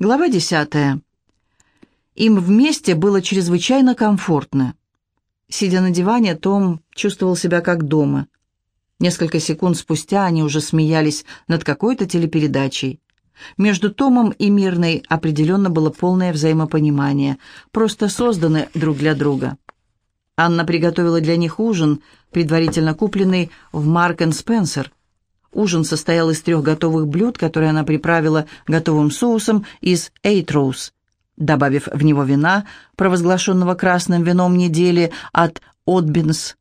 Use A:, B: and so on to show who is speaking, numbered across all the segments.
A: Глава десятая. Им вместе было чрезвычайно комфортно. Сидя на диване, Том чувствовал себя как дома. Несколько секунд спустя они уже смеялись над какой-то телепередачей. Между Томом и Мирной определенно было полное взаимопонимание, просто созданы друг для друга. Анна приготовила для них ужин, предварительно купленный в Марк Спенсер – Ужин состоял из трех готовых блюд, которые она приправила готовым соусом из Эйтроуз, добавив в него вина, провозглашенного красным вином недели от Отбинс.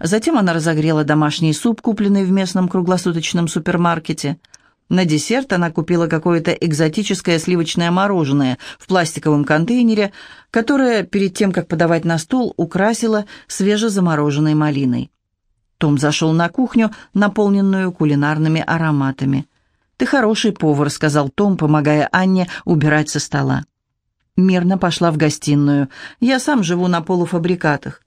A: Затем она разогрела домашний суп, купленный в местном круглосуточном супермаркете. На десерт она купила какое-то экзотическое сливочное мороженое в пластиковом контейнере, которое перед тем, как подавать на стол, украсила свежезамороженной малиной. Том зашел на кухню, наполненную кулинарными ароматами. «Ты хороший повар», — сказал Том, помогая Анне убирать со стола. Мирно пошла в гостиную. «Я сам живу на полуфабрикатах».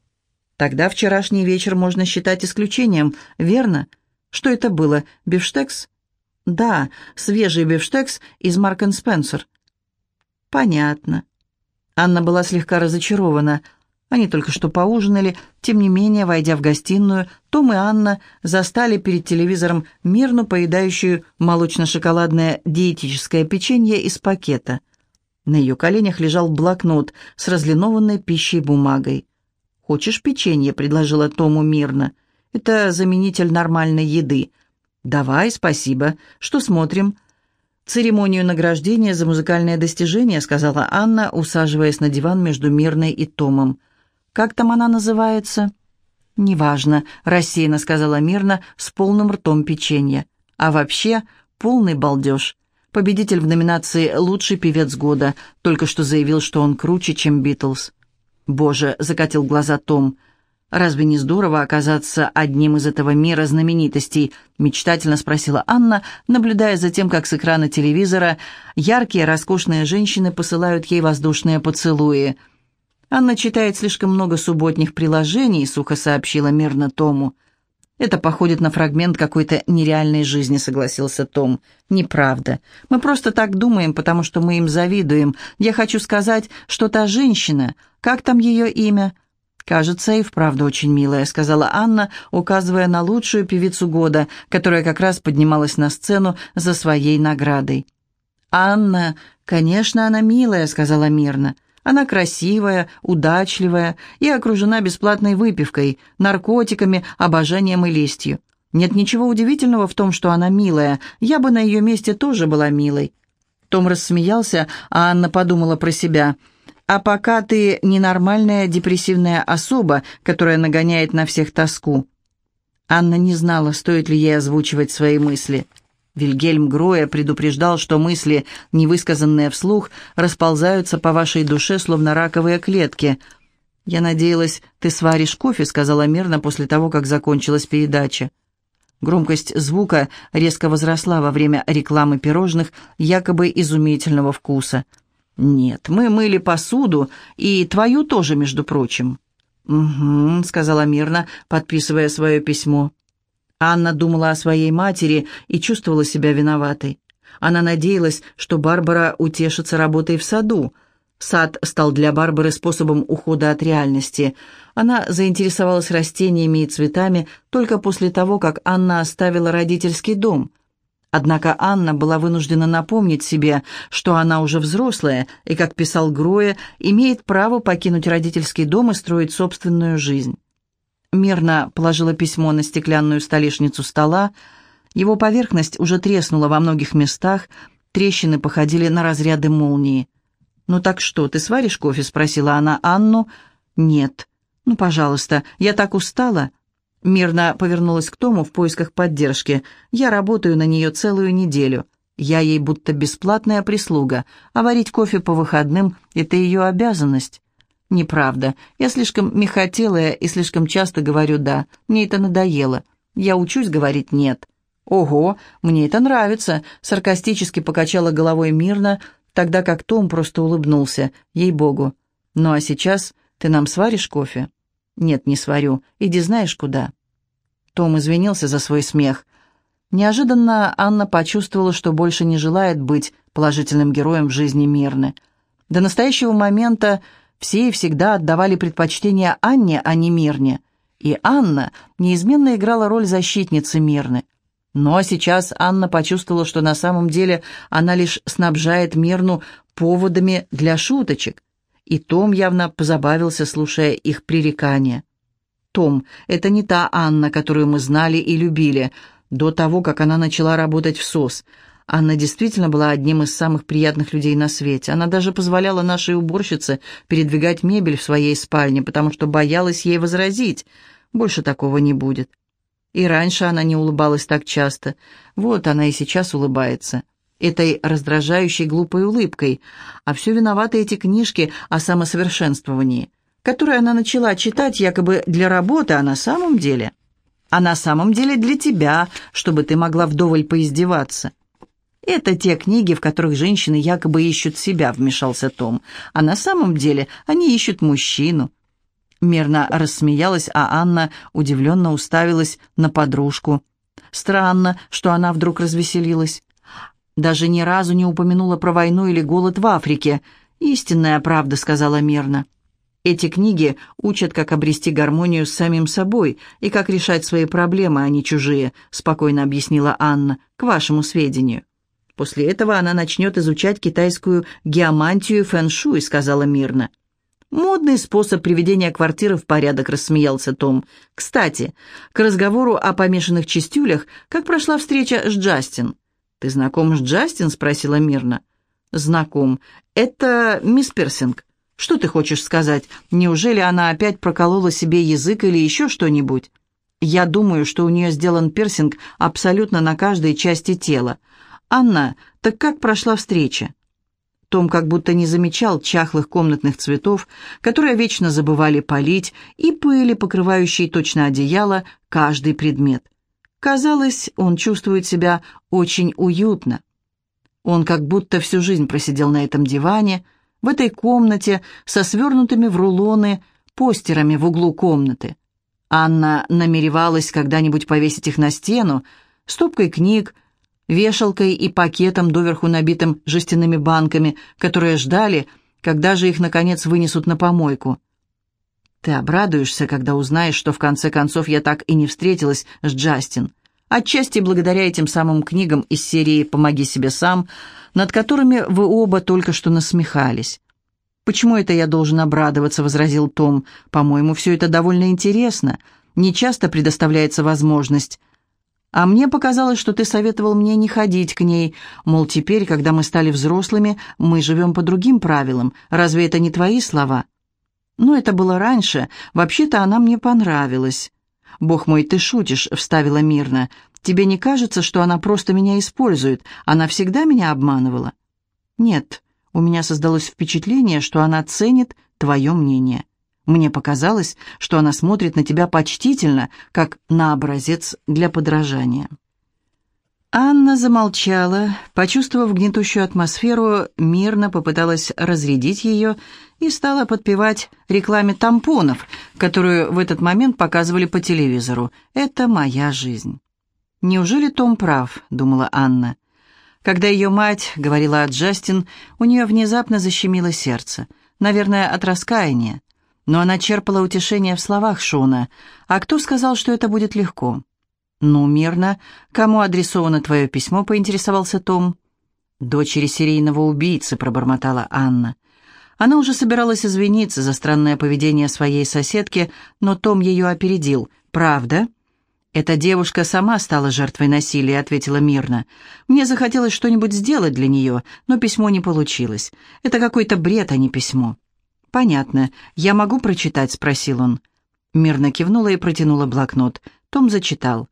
A: «Тогда вчерашний вечер можно считать исключением, верно? Что это было, бифштекс?» «Да, свежий бифштекс из Марк Спенсер». «Понятно». Анна была слегка разочарована — они только что поужинали, тем не менее, войдя в гостиную, Том и Анна застали перед телевизором мирно поедающую молочно-шоколадное диетическое печенье из пакета. На ее коленях лежал блокнот с разлинованной пищей бумагой. «Хочешь печенье?» — предложила Тому мирно. «Это заменитель нормальной еды». «Давай, спасибо. Что смотрим?» «Церемонию награждения за музыкальное достижение», — сказала Анна, усаживаясь на диван между Мирной и Томом. Как там она называется?» «Неважно», — рассеянно сказала мирно, с полным ртом печенья. «А вообще, полный балдеж. Победитель в номинации «Лучший певец года» только что заявил, что он круче, чем «Битлз». «Боже», — закатил глаза Том, — «разве не здорово оказаться одним из этого мира знаменитостей?» — мечтательно спросила Анна, наблюдая за тем, как с экрана телевизора яркие, роскошные женщины посылают ей воздушные поцелуи — Анна читает слишком много субботних приложений, сухо сообщила мирно Тому. Это походит на фрагмент какой-то нереальной жизни, согласился Том. Неправда. Мы просто так думаем, потому что мы им завидуем. Я хочу сказать, что та женщина, как там ее имя? «Кажется, и вправду очень милая», — сказала Анна, указывая на лучшую певицу года, которая как раз поднималась на сцену за своей наградой. «Анна, конечно, она милая», — сказала мирно. Она красивая, удачливая и окружена бесплатной выпивкой, наркотиками, обожанием и лестью. Нет ничего удивительного в том, что она милая. Я бы на ее месте тоже была милой. Том рассмеялся, а Анна подумала про себя. «А пока ты ненормальная депрессивная особа, которая нагоняет на всех тоску». Анна не знала, стоит ли ей озвучивать свои мысли. Вильгельм Гроя предупреждал, что мысли, невысказанные вслух, расползаются по вашей душе, словно раковые клетки. «Я надеялась, ты сваришь кофе», — сказала мирно после того, как закончилась передача. Громкость звука резко возросла во время рекламы пирожных якобы изумительного вкуса. «Нет, мы мыли посуду, и твою тоже, между прочим». «Угу», — сказала мирно, подписывая свое письмо. Анна думала о своей матери и чувствовала себя виноватой. Она надеялась, что Барбара утешится работой в саду. Сад стал для Барбары способом ухода от реальности. Она заинтересовалась растениями и цветами только после того, как Анна оставила родительский дом. Однако Анна была вынуждена напомнить себе, что она уже взрослая и, как писал Гроя, имеет право покинуть родительский дом и строить собственную жизнь. Мирно положила письмо на стеклянную столешницу стола. Его поверхность уже треснула во многих местах, трещины походили на разряды молнии. «Ну так что, ты сваришь кофе?» — спросила она Анну. «Нет». «Ну, пожалуйста, я так устала». Мирно повернулась к Тому в поисках поддержки. «Я работаю на нее целую неделю. Я ей будто бесплатная прислуга, а варить кофе по выходным — это ее обязанность». «Неправда. Я слишком мехотелая и слишком часто говорю «да». Мне это надоело. Я учусь говорить «нет». «Ого, мне это нравится», — саркастически покачала головой мирно, тогда как Том просто улыбнулся, ей-богу. «Ну а сейчас ты нам сваришь кофе?» «Нет, не сварю. Иди знаешь куда». Том извинился за свой смех. Неожиданно Анна почувствовала, что больше не желает быть положительным героем в жизни Мирны. До настоящего момента все и всегда отдавали предпочтение Анне, а не Мирне, и Анна неизменно играла роль защитницы Мирны. Но сейчас Анна почувствовала, что на самом деле она лишь снабжает Мирну поводами для шуточек, и Том явно позабавился, слушая их пререкания. «Том, это не та Анна, которую мы знали и любили», до того, как она начала работать в СОС. Анна действительно была одним из самых приятных людей на свете. Она даже позволяла нашей уборщице передвигать мебель в своей спальне, потому что боялась ей возразить. Больше такого не будет. И раньше она не улыбалась так часто. Вот она и сейчас улыбается. Этой раздражающей глупой улыбкой. А все виноваты эти книжки о самосовершенствовании, которые она начала читать якобы для работы, а на самом деле а на самом деле для тебя, чтобы ты могла вдоволь поиздеваться. Это те книги, в которых женщины якобы ищут себя, вмешался Том, а на самом деле они ищут мужчину. Мерно рассмеялась, а Анна удивленно уставилась на подружку. Странно, что она вдруг развеселилась. Даже ни разу не упомянула про войну или голод в Африке. «Истинная правда», — сказала Мерна. Эти книги учат, как обрести гармонию с самим собой и как решать свои проблемы, а не чужие», — спокойно объяснила Анна, к вашему сведению. «После этого она начнет изучать китайскую геомантию и фэн-шуй», — сказала мирно. «Модный способ приведения квартиры в порядок», — рассмеялся Том. «Кстати, к разговору о помешанных чистюлях, как прошла встреча с Джастин?» «Ты знаком с Джастин?» — спросила мирно. «Знаком. Это мисс Персинг. Что ты хочешь сказать? Неужели она опять проколола себе язык или еще что-нибудь? Я думаю, что у нее сделан пирсинг абсолютно на каждой части тела. Анна, так как прошла встреча? Том как будто не замечал чахлых комнатных цветов, которые вечно забывали полить, и пыли, покрывающей точно одеяло, каждый предмет. Казалось, он чувствует себя очень уютно. Он как будто всю жизнь просидел на этом диване, в этой комнате со свернутыми в рулоны постерами в углу комнаты. Анна намеревалась когда-нибудь повесить их на стену, стопкой книг, вешалкой и пакетом, доверху набитым жестяными банками, которые ждали, когда же их, наконец, вынесут на помойку. Ты обрадуешься, когда узнаешь, что в конце концов я так и не встретилась с Джастин. Отчасти благодаря этим самым книгам из серии «Помоги себе сам», над которыми вы оба только что насмехались. «Почему это я должен обрадоваться?» — возразил Том. «По-моему, все это довольно интересно. Не часто предоставляется возможность. А мне показалось, что ты советовал мне не ходить к ней, мол, теперь, когда мы стали взрослыми, мы живем по другим правилам. Разве это не твои слова?» «Ну, это было раньше. Вообще-то она мне понравилась». «Бог мой, ты шутишь», — вставила мирно. «Тебе не кажется, что она просто меня использует? Она всегда меня обманывала?» «Нет, у меня создалось впечатление, что она ценит твое мнение. Мне показалось, что она смотрит на тебя почтительно, как на образец для подражания». Анна замолчала, почувствовав гнетущую атмосферу, мирно попыталась разрядить ее и стала подпевать рекламе тампонов, которую в этот момент показывали по телевизору. «Это моя жизнь». «Неужели Том прав?» — думала Анна. Когда ее мать говорила о Джастин, у нее внезапно защемило сердце, наверное, от раскаяния. Но она черпала утешение в словах Шона. «А кто сказал, что это будет легко?» «Ну, мирно. Кому адресовано твое письмо?» — поинтересовался Том. «Дочери серийного убийцы», — пробормотала Анна. Она уже собиралась извиниться за странное поведение своей соседки, но Том ее опередил. «Правда?» «Эта девушка сама стала жертвой насилия», — ответила мирно. «Мне захотелось что-нибудь сделать для нее, но письмо не получилось. Это какой-то бред, а не письмо». «Понятно. Я могу прочитать?» — спросил он. Мирно кивнула и протянула блокнот. Том зачитал.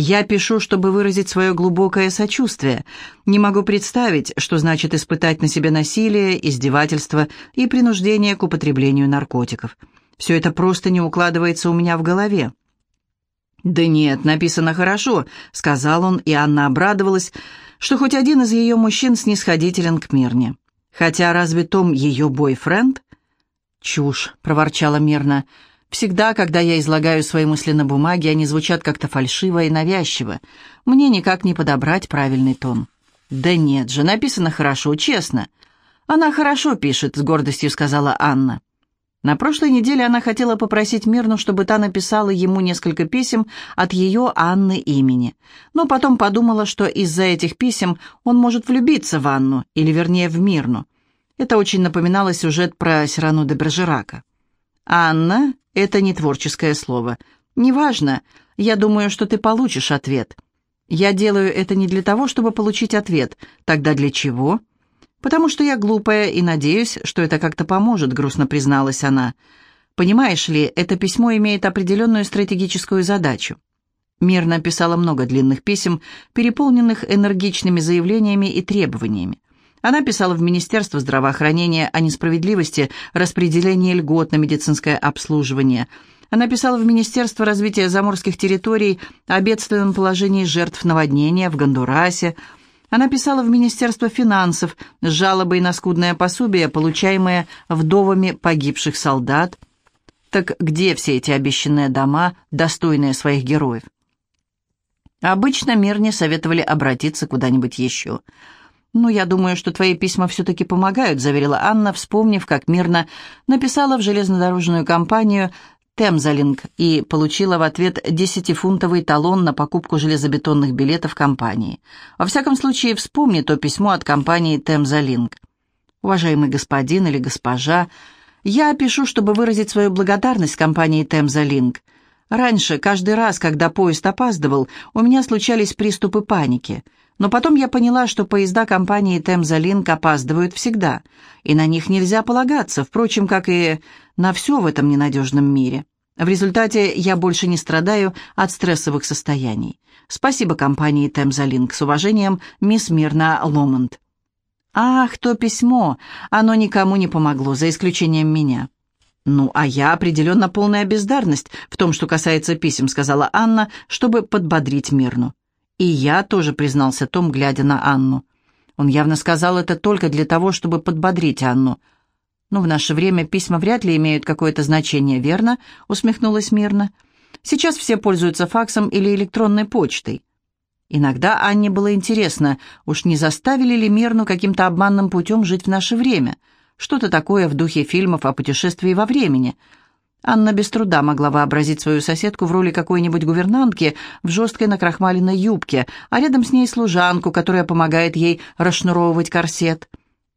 A: Я пишу, чтобы выразить свое глубокое сочувствие. Не могу представить, что значит испытать на себе насилие, издевательство и принуждение к употреблению наркотиков. Все это просто не укладывается у меня в голове. «Да нет, написано хорошо», — сказал он, и Анна обрадовалась, что хоть один из ее мужчин снисходителен к Мирне. Хотя разве Том ее бойфренд? «Чушь», — проворчала Мирна. Всегда, когда я излагаю свои мысли на бумаге, они звучат как-то фальшиво и навязчиво. Мне никак не подобрать правильный тон. «Да нет же, написано хорошо, честно». «Она хорошо пишет», — с гордостью сказала Анна. На прошлой неделе она хотела попросить Мирну, чтобы та написала ему несколько писем от ее Анны имени. Но потом подумала, что из-за этих писем он может влюбиться в Анну, или вернее в Мирну. Это очень напоминало сюжет про Сирану де Бержерака. «Анна — это не творческое слово. Неважно, я думаю, что ты получишь ответ. Я делаю это не для того, чтобы получить ответ. Тогда для чего?» «Потому что я глупая и надеюсь, что это как-то поможет», — грустно призналась она. «Понимаешь ли, это письмо имеет определенную стратегическую задачу». Мир написала много длинных писем, переполненных энергичными заявлениями и требованиями. Она писала в Министерство здравоохранения о несправедливости распределения льгот на медицинское обслуживание. Она писала в Министерство развития заморских территорий о бедственном положении жертв наводнения в Гондурасе, она писала в Министерство финансов с жалобой на скудное пособие, получаемое вдовами погибших солдат. Так где все эти обещанные дома, достойные своих героев? Обычно Мирне советовали обратиться куда-нибудь еще. «Ну, я думаю, что твои письма все-таки помогают», — заверила Анна, вспомнив, как мирно написала в железнодорожную компанию Темзалинг и получила в ответ десятифунтовый талон на покупку железобетонных билетов компании. Во всяком случае, вспомни то письмо от компании Темзалинг. Уважаемый господин или госпожа, я пишу, чтобы выразить свою благодарность компании Темзалинг. Раньше, каждый раз, когда поезд опаздывал, у меня случались приступы паники. Но потом я поняла, что поезда компании Темзалинг опаздывают всегда, и на них нельзя полагаться, впрочем, как и на все в этом ненадежном мире. В результате я больше не страдаю от стрессовых состояний. Спасибо компании Темзалинг. С уважением, мисс Мирна Ломонд. Ах, то письмо! Оно никому не помогло, за исключением меня. «Ну, а я определенно полная бездарность в том, что касается писем», сказала Анна, чтобы подбодрить Мирну. «И я тоже», признался Том, глядя на Анну. Он явно сказал это только для того, чтобы подбодрить Анну. «Но в наше время письма вряд ли имеют какое-то значение, верно?» — усмехнулась мирно. «Сейчас все пользуются факсом или электронной почтой». Иногда Анне было интересно, уж не заставили ли Мирну каким-то обманным путем жить в наше время. Что-то такое в духе фильмов о путешествии во времени. Анна без труда могла вообразить свою соседку в роли какой-нибудь гувернантки в жесткой накрахмаленной юбке, а рядом с ней служанку, которая помогает ей расшнуровывать корсет.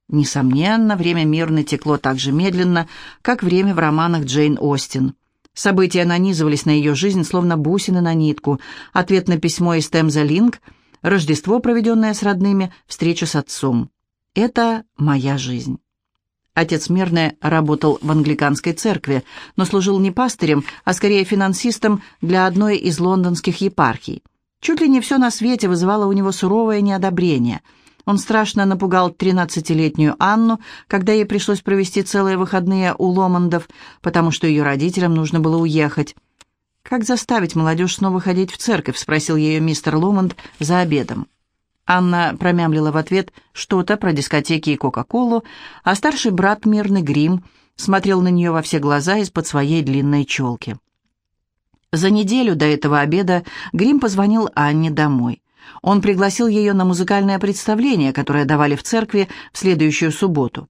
A: Несомненно, время мирно текло так же медленно, как время в романах Джейн Остин. События нанизывались на ее жизнь, словно бусины на нитку. Ответ на письмо из Темза Линк, Рождество, проведенное с родными, встреча с отцом. Это моя жизнь. Отец Мирне работал в англиканской церкви, но служил не пастырем, а скорее финансистом для одной из лондонских епархий. Чуть ли не все на свете вызывало у него суровое неодобрение – он страшно напугал тринадцатилетнюю Анну, когда ей пришлось провести целые выходные у Ломондов, потому что ее родителям нужно было уехать. «Как заставить молодежь снова ходить в церковь?» — спросил ее мистер Ломонд за обедом. Анна промямлила в ответ что-то про дискотеки и Кока-Колу, а старший брат Мирный Грим смотрел на нее во все глаза из-под своей длинной челки. За неделю до этого обеда Грим позвонил Анне домой. Он пригласил ее на музыкальное представление, которое давали в церкви в следующую субботу.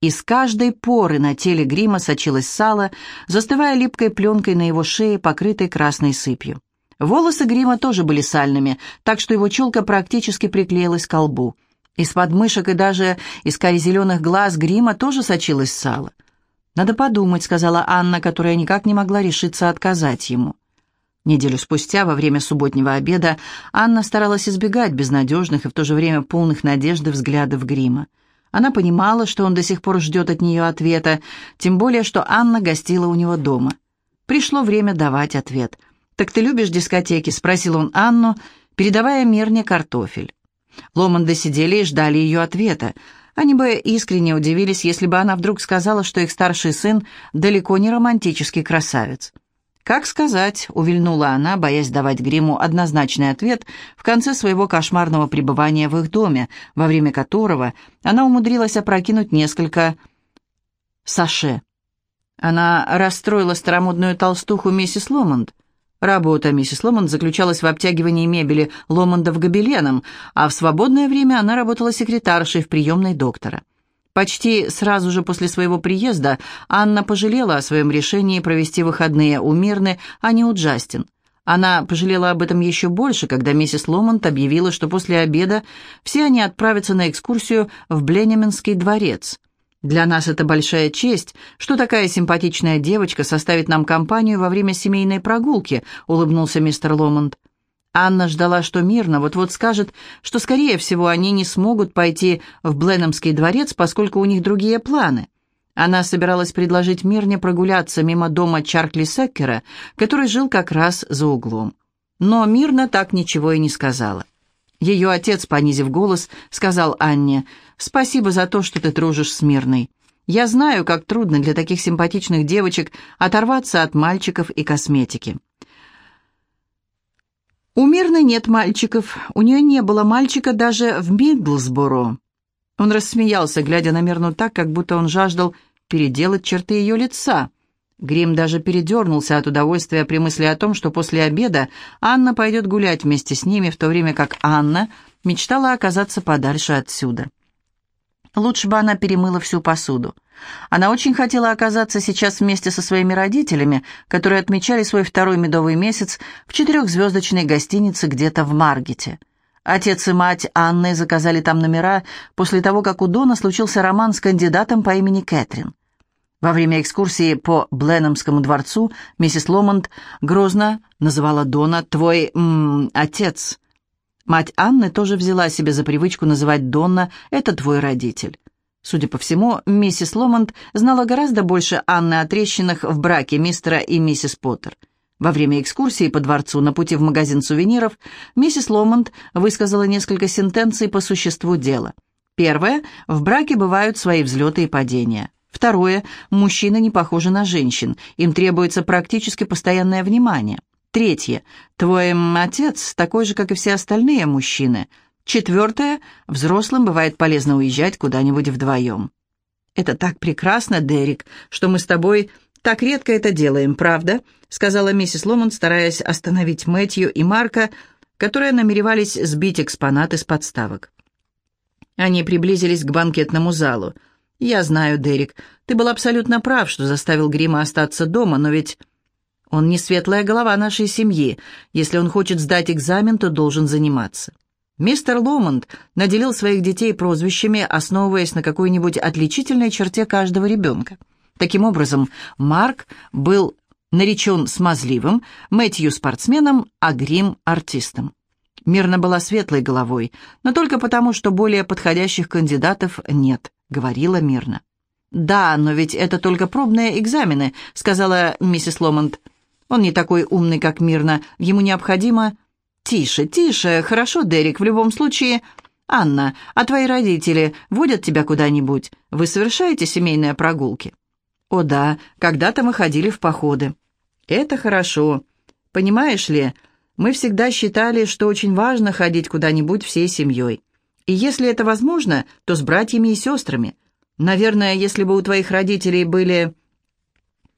A: Из каждой поры на теле грима сочилось сало, застывая липкой пленкой на его шее, покрытой красной сыпью. Волосы грима тоже были сальными, так что его челка практически приклеилась к лбу. Из подмышек и даже из кари-зеленых глаз грима тоже сочилось сало. «Надо подумать», — сказала Анна, которая никак не могла решиться отказать ему. Неделю спустя, во время субботнего обеда, Анна старалась избегать безнадежных и в то же время полных надежды взглядов Грима. Она понимала, что он до сих пор ждет от нее ответа, тем более, что Анна гостила у него дома. Пришло время давать ответ. «Так ты любишь дискотеки?» — спросил он Анну, передавая Мирне картофель. Ломанды сидели и ждали ее ответа. Они бы искренне удивились, если бы она вдруг сказала, что их старший сын далеко не романтический красавец. «Как сказать?» — увильнула она, боясь давать Гриму однозначный ответ в конце своего кошмарного пребывания в их доме, во время которого она умудрилась опрокинуть несколько саше. Она расстроила старомодную толстуху миссис Ломонд. Работа миссис Ломонд заключалась в обтягивании мебели Ломондов гобеленом, а в свободное время она работала секретаршей в приемной доктора. Почти сразу же после своего приезда Анна пожалела о своем решении провести выходные у Мирны, а не у Джастин. Она пожалела об этом еще больше, когда миссис Ломонт объявила, что после обеда все они отправятся на экскурсию в Бленеменский дворец. «Для нас это большая честь, что такая симпатичная девочка составит нам компанию во время семейной прогулки», — улыбнулся мистер Ломонт. Анна ждала, что мирно вот-вот скажет, что, скорее всего, они не смогут пойти в Бленемский дворец, поскольку у них другие планы. Она собиралась предложить Мирне прогуляться мимо дома Чаркли Секкера, который жил как раз за углом. Но Мирна так ничего и не сказала. Ее отец, понизив голос, сказал Анне, «Спасибо за то, что ты дружишь с Мирной. Я знаю, как трудно для таких симпатичных девочек оторваться от мальчиков и косметики». У Мирны нет мальчиков, у нее не было мальчика даже в Мидлсборо. Он рассмеялся, глядя на Мирну так, как будто он жаждал переделать черты ее лица. Грим даже передернулся от удовольствия при мысли о том, что после обеда Анна пойдет гулять вместе с ними, в то время как Анна мечтала оказаться подальше отсюда. Лучше бы она перемыла всю посуду. Она очень хотела оказаться сейчас вместе со своими родителями, которые отмечали свой второй медовый месяц в четырехзвездочной гостинице где-то в Маргете. Отец и мать Анны заказали там номера после того, как у Дона случился роман с кандидатом по имени Кэтрин. Во время экскурсии по Бленномскому дворцу миссис Ломонд грозно называла Дона «твой м -м, отец». Мать Анны тоже взяла себе за привычку называть Донна «это твой родитель». Судя по всему, миссис Ломонд знала гораздо больше Анны о трещинах в браке мистера и миссис Поттер – во время экскурсии по дворцу на пути в магазин сувениров миссис Ломонд высказала несколько сентенций по существу дела. Первое. В браке бывают свои взлеты и падения. Второе. Мужчины не похожи на женщин. Им требуется практически постоянное внимание. Третье. Твой отец такой же, как и все остальные мужчины. Четвертое. Взрослым бывает полезно уезжать куда-нибудь вдвоем. «Это так прекрасно, Дерек, что мы с тобой так редко это делаем, правда?» — сказала миссис Ломон, стараясь остановить Мэтью и Марка, которые намеревались сбить экспонаты с подставок. Они приблизились к банкетному залу. «Я знаю, Дерек, ты был абсолютно прав, что заставил Грима остаться дома, но ведь он не светлая голова нашей семьи. Если он хочет сдать экзамен, то должен заниматься». Мистер Ломонд наделил своих детей прозвищами, основываясь на какой-нибудь отличительной черте каждого ребенка. Таким образом, Марк был наречен смазливым, Мэтью спортсменом, а Грим артистом. Мирна была светлой головой, но только потому, что более подходящих кандидатов нет, говорила Мирна. «Да, но ведь это только пробные экзамены», — сказала миссис Ломонд. «Он не такой умный, как Мирна. Ему необходимо...» «Тише, тише. Хорошо, Дерек. В любом случае...» «Анна, а твои родители водят тебя куда-нибудь? Вы совершаете семейные прогулки?» «О да, когда-то мы ходили в походы». «Это хорошо. Понимаешь ли, мы всегда считали, что очень важно ходить куда-нибудь всей семьей. И если это возможно, то с братьями и сестрами. Наверное, если бы у твоих родителей были...»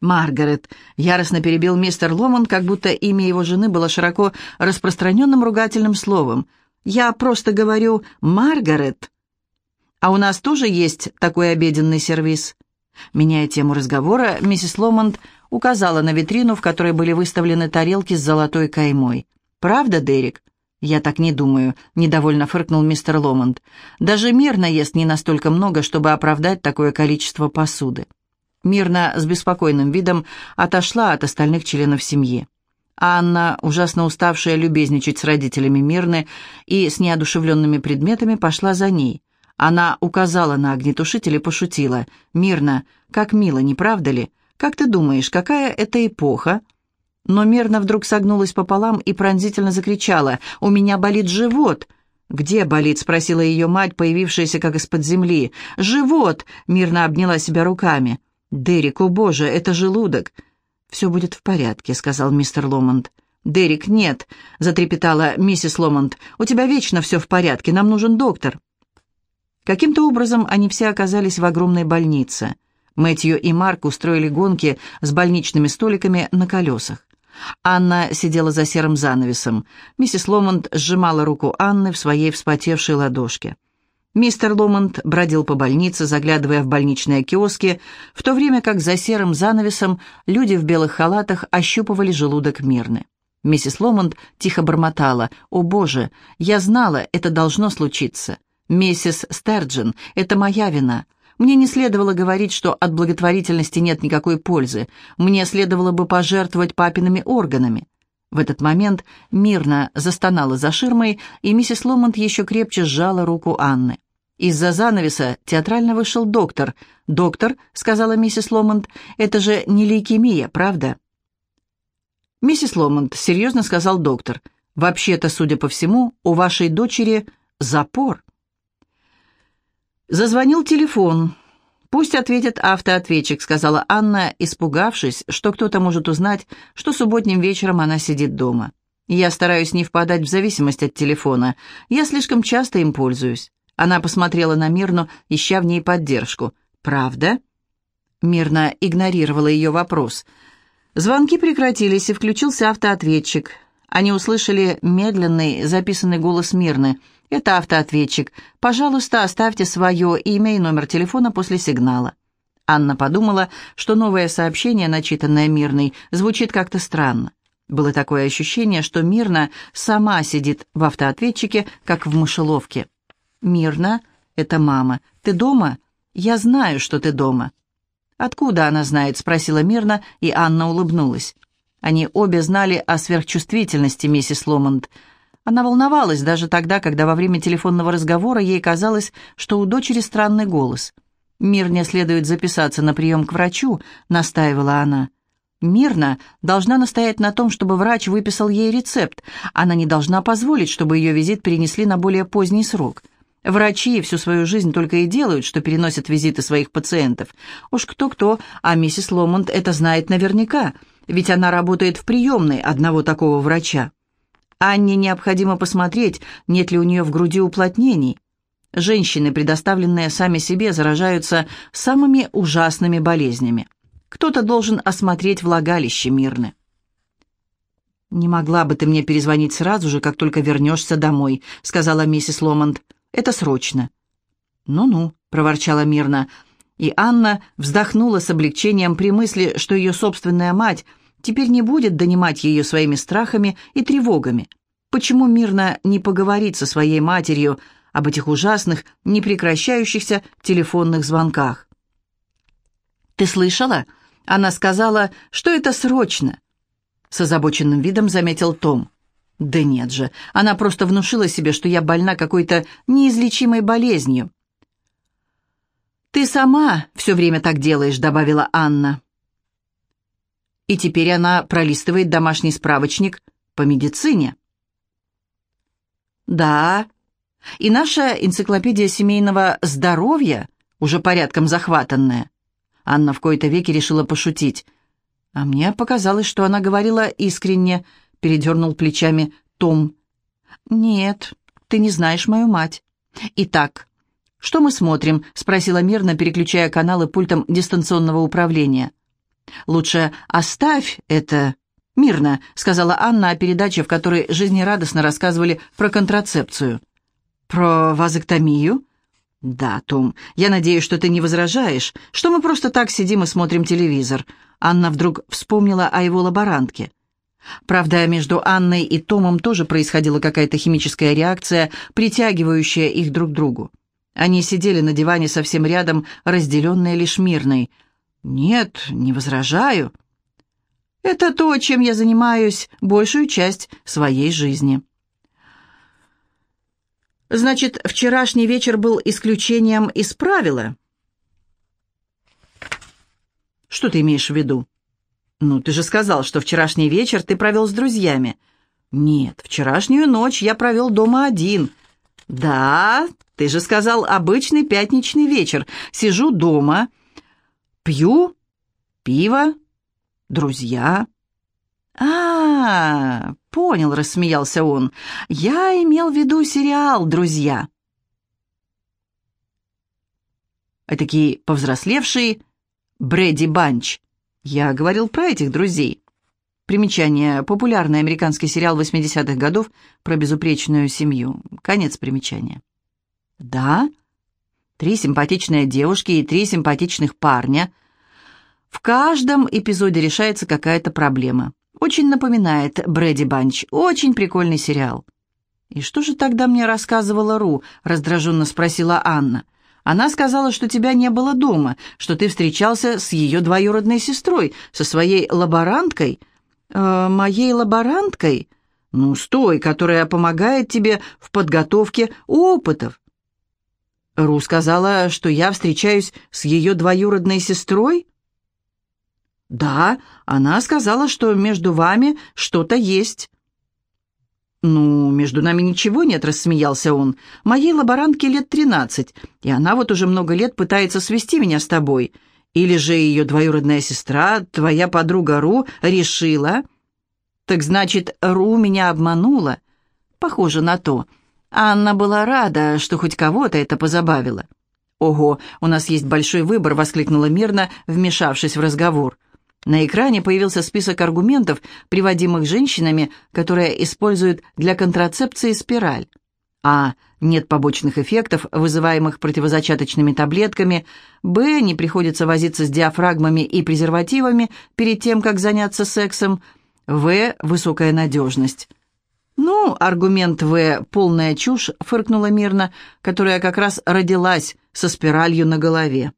A: «Маргарет», — яростно перебил мистер Ломан, как будто имя его жены было широко распространенным ругательным словом. «Я просто говорю «Маргарет». А у нас тоже есть такой обеденный сервис. Меняя тему разговора, миссис Ломонд указала на витрину, в которой были выставлены тарелки с золотой каймой. «Правда, Дерек?» «Я так не думаю», — недовольно фыркнул мистер Ломонд. «Даже Мирна ест не настолько много, чтобы оправдать такое количество посуды». Мирна с беспокойным видом отошла от остальных членов семьи. Анна, ужасно уставшая любезничать с родителями Мирны и с неодушевленными предметами, пошла за ней. Она указала на огнетушитель и пошутила. «Мирно, как мило, не правда ли? Как ты думаешь, какая это эпоха?» Но Мирна вдруг согнулась пополам и пронзительно закричала. «У меня болит живот!» «Где болит?» — спросила ее мать, появившаяся как из-под земли. «Живот!» — Мирна обняла себя руками. «Дерек, о боже, это желудок!» «Все будет в порядке», — сказал мистер Ломонд. «Дерек, нет», — затрепетала миссис Ломонд. «У тебя вечно все в порядке, нам нужен доктор». Каким-то образом они все оказались в огромной больнице. Мэтью и Марк устроили гонки с больничными столиками на колесах. Анна сидела за серым занавесом. Миссис Ломонд сжимала руку Анны в своей вспотевшей ладошке. Мистер Ломонд бродил по больнице, заглядывая в больничные киоски, в то время как за серым занавесом люди в белых халатах ощупывали желудок Мирны. Миссис Ломонд тихо бормотала. «О, Боже, я знала, это должно случиться. Миссис Стерджин, это моя вина. Мне не следовало говорить, что от благотворительности нет никакой пользы. Мне следовало бы пожертвовать папиными органами. В этот момент мирно застонала за ширмой, и миссис Ломонт еще крепче сжала руку Анны. Из-за занавеса театрально вышел доктор. «Доктор», — сказала миссис Ломонт, — «это же не лейкемия, правда?» «Миссис Ломонт», — серьезно сказал доктор, — «вообще-то, судя по всему, у вашей дочери запор». Зазвонил телефон. «Пусть ответит автоответчик», — сказала Анна, испугавшись, что кто-то может узнать, что субботним вечером она сидит дома. «Я стараюсь не впадать в зависимость от телефона. Я слишком часто им пользуюсь». Она посмотрела на Мирну, ища в ней поддержку. «Правда?» Мирна игнорировала ее вопрос. Звонки прекратились, и включился автоответчик. Они услышали медленный, записанный голос Мирны — это автоответчик. Пожалуйста, оставьте свое имя и номер телефона после сигнала». Анна подумала, что новое сообщение, начитанное Мирной, звучит как-то странно. Было такое ощущение, что Мирна сама сидит в автоответчике, как в мышеловке. «Мирна, это мама. Ты дома? Я знаю, что ты дома». «Откуда она знает?» — спросила Мирна, и Анна улыбнулась. Они обе знали о сверхчувствительности миссис Ломонд — она волновалась даже тогда, когда во время телефонного разговора ей казалось, что у дочери странный голос. «Мирне следует записаться на прием к врачу», — настаивала она. Мирна должна настоять на том, чтобы врач выписал ей рецепт. Она не должна позволить, чтобы ее визит перенесли на более поздний срок. Врачи всю свою жизнь только и делают, что переносят визиты своих пациентов. Уж кто-кто, а миссис Ломонд это знает наверняка, ведь она работает в приемной одного такого врача. Анне необходимо посмотреть, нет ли у нее в груди уплотнений. Женщины, предоставленные сами себе, заражаются самыми ужасными болезнями. Кто-то должен осмотреть влагалище Мирны. «Не могла бы ты мне перезвонить сразу же, как только вернешься домой», — сказала миссис Ломонд. «Это срочно». «Ну-ну», — проворчала Мирна. И Анна вздохнула с облегчением при мысли, что ее собственная мать — теперь не будет донимать ее своими страхами и тревогами. Почему мирно не поговорить со своей матерью об этих ужасных, непрекращающихся телефонных звонках? «Ты слышала?» Она сказала, что это срочно. С озабоченным видом заметил Том. «Да нет же, она просто внушила себе, что я больна какой-то неизлечимой болезнью». «Ты сама все время так делаешь», — добавила Анна и теперь она пролистывает домашний справочник по медицине. Да, и наша энциклопедия семейного здоровья уже порядком захватанная. Анна в кои-то веки решила пошутить. А мне показалось, что она говорила искренне, передернул плечами Том. «Нет, ты не знаешь мою мать. Итак, что мы смотрим?» — спросила мирно, переключая каналы пультом дистанционного управления. «Лучше оставь это мирно», — сказала Анна о передаче, в которой жизнерадостно рассказывали про контрацепцию. «Про вазоктомию?» «Да, Том, я надеюсь, что ты не возражаешь, что мы просто так сидим и смотрим телевизор». Анна вдруг вспомнила о его лаборантке. Правда, между Анной и Томом тоже происходила какая-то химическая реакция, притягивающая их друг к другу. Они сидели на диване совсем рядом, разделенные лишь мирной — «Нет, не возражаю. Это то, чем я занимаюсь большую часть своей жизни». «Значит, вчерашний вечер был исключением из правила?» «Что ты имеешь в виду?» «Ну, ты же сказал, что вчерашний вечер ты провел с друзьями». «Нет, вчерашнюю ночь я провел дома один». «Да, ты же сказал обычный пятничный вечер. Сижу дома Пью пиво, друзья. А, -а, -а понял, рассмеялся он. Я имел в виду сериал «Друзья». Такие повзрослевший, Брэди Банч. Я говорил про этих друзей. Примечание. Популярный американский сериал 80-х годов про безупречную семью. Конец примечания. Да? Три симпатичные девушки и три симпатичных парня. В каждом эпизоде решается какая-то проблема. Очень напоминает Брэди Банч. Очень прикольный сериал. «И что же тогда мне рассказывала Ру?» — раздраженно спросила Анна. «Она сказала, что тебя не было дома, что ты встречался с ее двоюродной сестрой, со своей лаборанткой». «Э, «Моей лаборанткой?» «Ну, с той, которая помогает тебе в подготовке опытов». Ру сказала, что я встречаюсь с ее двоюродной сестрой? Да, она сказала, что между вами что-то есть. «Ну, между нами ничего нет», — рассмеялся он. «Моей лаборантке лет тринадцать, и она вот уже много лет пытается свести меня с тобой. Или же ее двоюродная сестра, твоя подруга Ру, решила...» «Так значит, Ру меня обманула?» «Похоже на то. Анна была рада, что хоть кого-то это позабавило». «Ого, у нас есть большой выбор», — воскликнула мирно, вмешавшись в разговор. На экране появился список аргументов, приводимых женщинами, которые используют для контрацепции спираль. А. Нет побочных эффектов, вызываемых противозачаточными таблетками. Б. Не приходится возиться с диафрагмами и презервативами перед тем, как заняться сексом. В. Высокая надежность. «Ну, аргумент В. Полная чушь», — фыркнула мирно, которая как раз родилась со спиралью на голове.